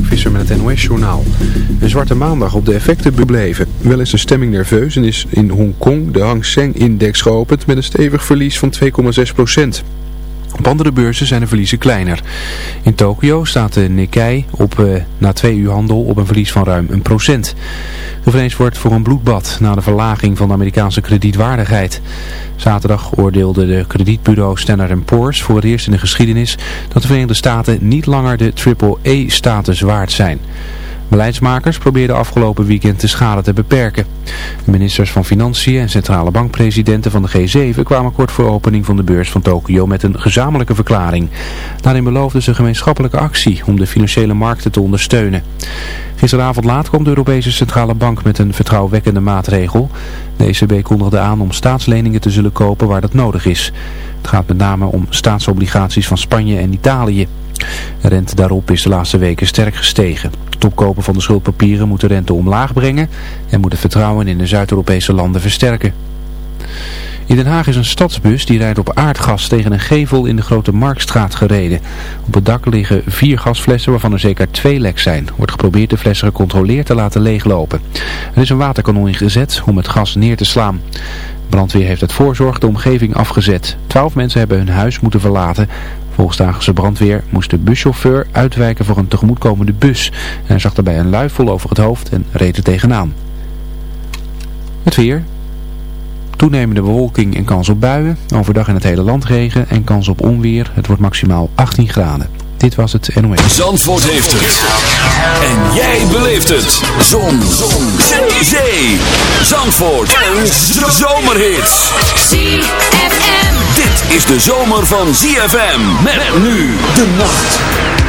Mark Visser met het NOS-journaal. Een zwarte maandag op de effecten bebleven. Wel is de stemming nerveus en is in Hongkong de Hang Seng-index geopend met een stevig verlies van 2,6 procent. Op andere beurzen zijn de verliezen kleiner. In Tokio staat de Nikkei op, uh, na twee uur handel op een verlies van ruim een procent. Gevreesd wordt voor een bloedbad na de verlaging van de Amerikaanse kredietwaardigheid. Zaterdag oordeelde de kredietbureau Standard Poor's voor het eerst in de geschiedenis dat de Verenigde Staten niet langer de AAA-status waard zijn. Beleidsmakers probeerden afgelopen weekend de schade te beperken. De ministers van Financiën en centrale bankpresidenten van de G7 kwamen kort voor opening van de beurs van Tokio met een gezamenlijke verklaring. Daarin beloofden ze gemeenschappelijke actie om de financiële markten te ondersteunen. Gisteravond laat kwam de Europese Centrale Bank met een vertrouwwekkende maatregel. De ECB kondigde aan om staatsleningen te zullen kopen waar dat nodig is. Het gaat met name om staatsobligaties van Spanje en Italië. De rente daarop is de laatste weken sterk gestegen. Het opkopen van de schuldpapieren moet de rente omlaag brengen en moet het vertrouwen in de Zuid-Europese landen versterken. In Den Haag is een stadsbus die rijdt op aardgas tegen een gevel in de Grote Marktstraat gereden. Op het dak liggen vier gasflessen waarvan er zeker twee lek zijn. Wordt geprobeerd de flessen gecontroleerd te laten leeglopen. Er is een waterkanon ingezet om het gas neer te slaan. Brandweer heeft het voorzorg de omgeving afgezet. Twaalf mensen hebben hun huis moeten verlaten. Volgens de brandweer moest de buschauffeur uitwijken voor een tegemoetkomende bus. En hij zag daarbij een luifel over het hoofd en reed er tegenaan. Het weer. Toenemende bewolking en kans op buien. Overdag in het hele land regen en kans op onweer. Het wordt maximaal 18 graden. Dit was het NOS. Zandvoort heeft het. En jij beleeft het. Zon. Zon. Zee. Zee. Zandvoort. Een zomerhit. ZFM. Dit is de zomer van ZFM. Met nu de nacht.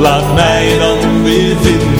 Laat mij dan weer vinden.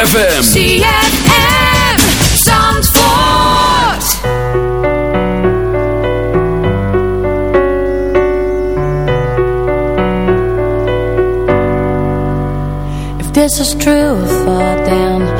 ZFM. ZFM. Zandvoort. If this is true, I thought then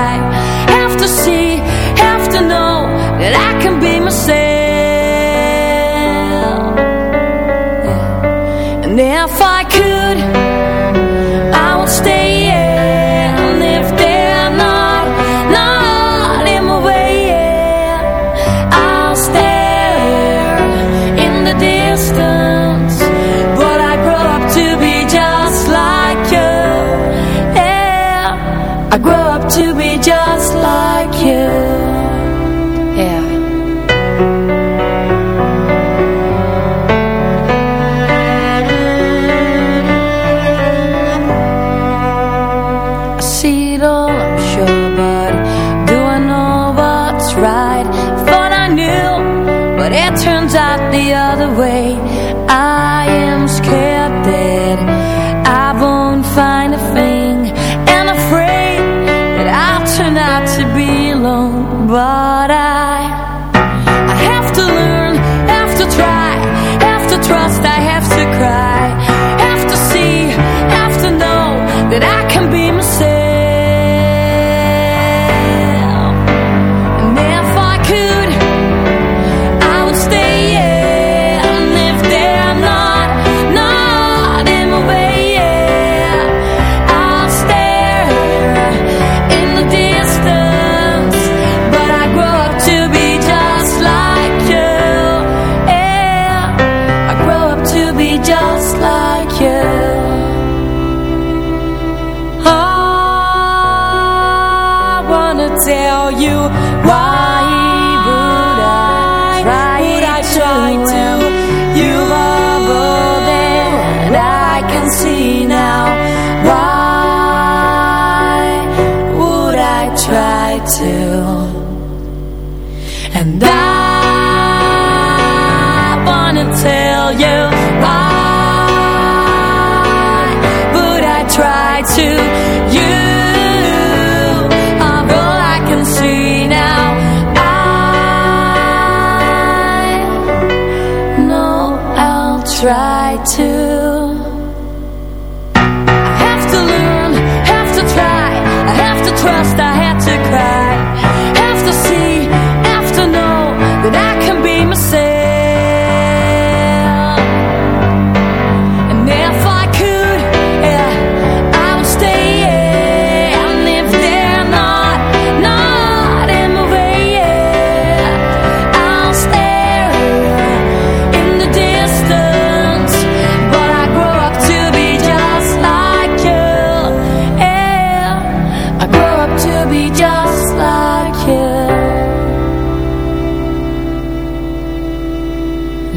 that I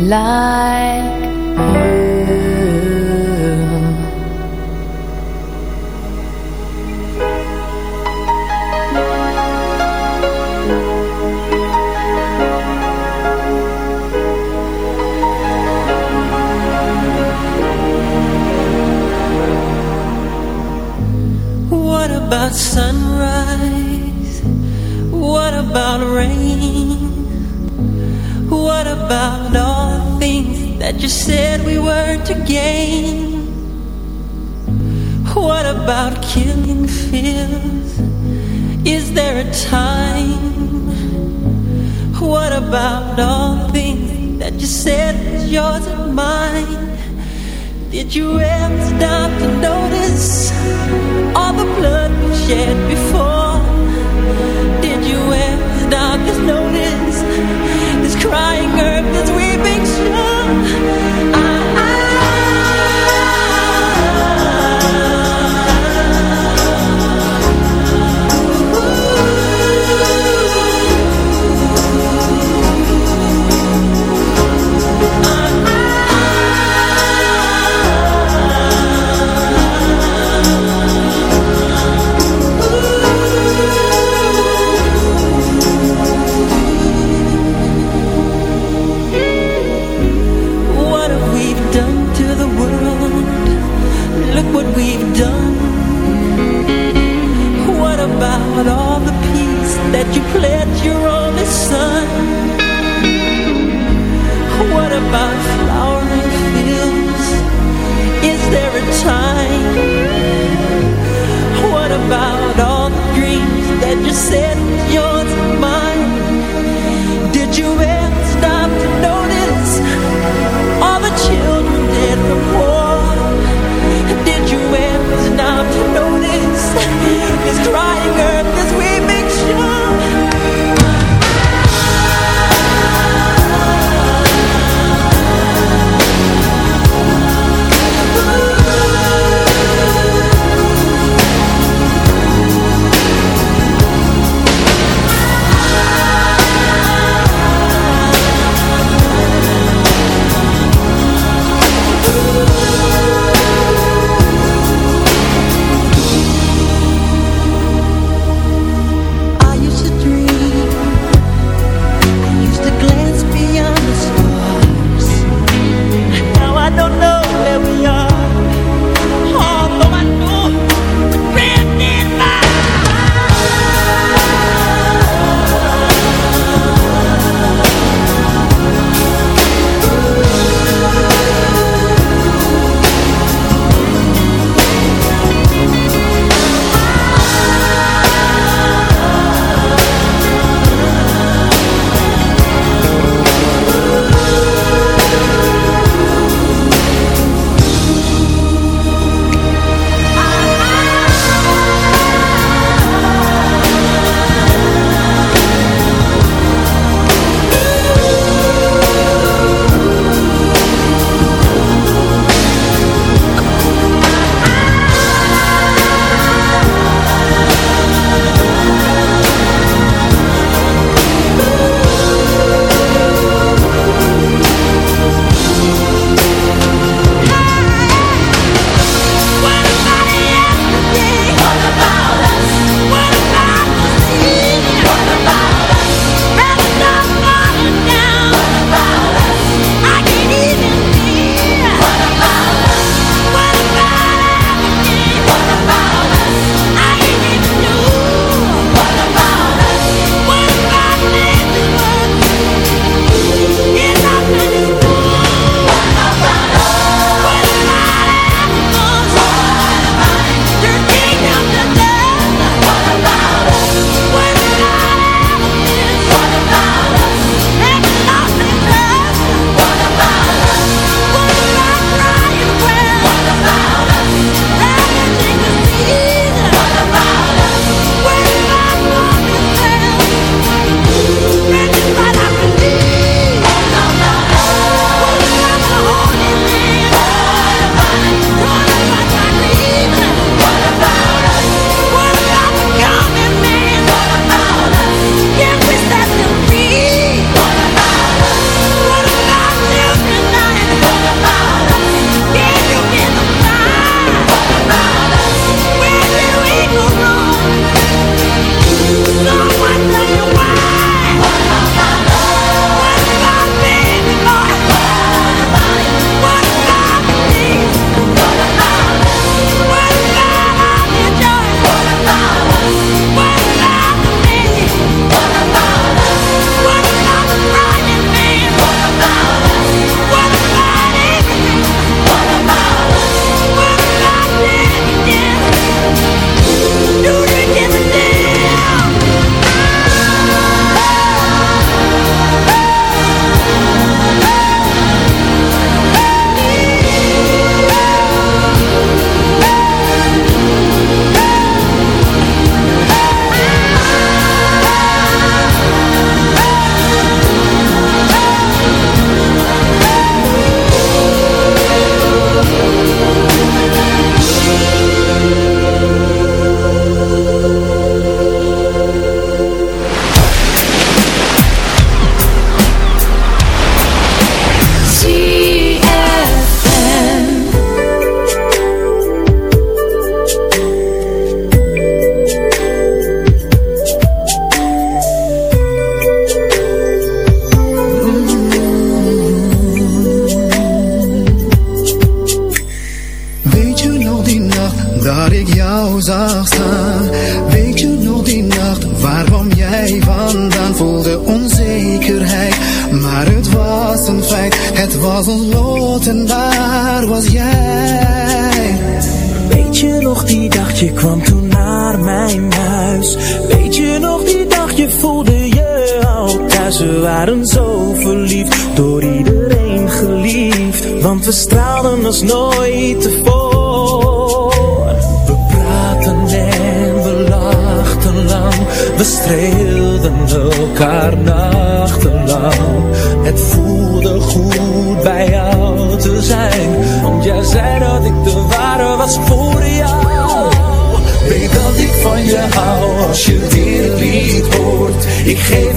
like about sunrise? What about rain? What about that you said we were to gain? What about killing fears? Is there a time? What about all things that you said was yours and mine? Did you ever stop to notice all the blood we shed before? Did you ever stop to notice this crying earth that's picture I bye.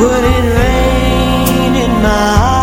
Would it rain in my heart?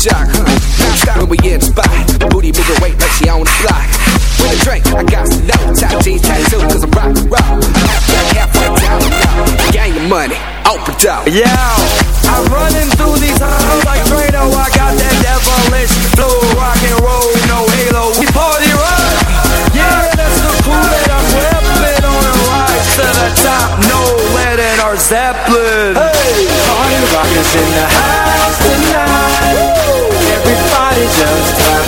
Jock, huh? Now stop when we in spot. Booty moving weight like she on the block. With a drink, I got some low top jeans tattoo, cause I'm rock and roll. Half half white, down and out. Gang your money, open up. Yeah, I'm running through these halls like Drano. I got that devilish flow, rock and roll, no halo. We party rock. Yeah, that's the cool that I'm repping on a rise to the top. No lead in our Zeppelin. Hey, party rock is in the house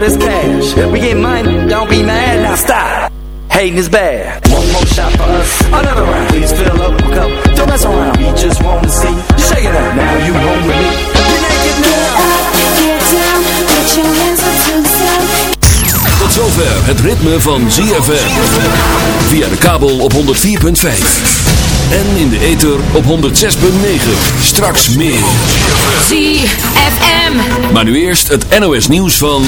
throw this cash. We get money, don't be mad, now stop. Hating is bad. One more shot for us, another round. Please fill up a cup, don't mess around. We just wanna see you shake it up. Now you home with me. You're naked now. Get down, put your hands up to the sun. Tot zover het ritme van ZFM. Via de kabel op 104.5. En in de ether op 106.9. Straks meer. ZFM. Maar nu eerst het NOS nieuws van...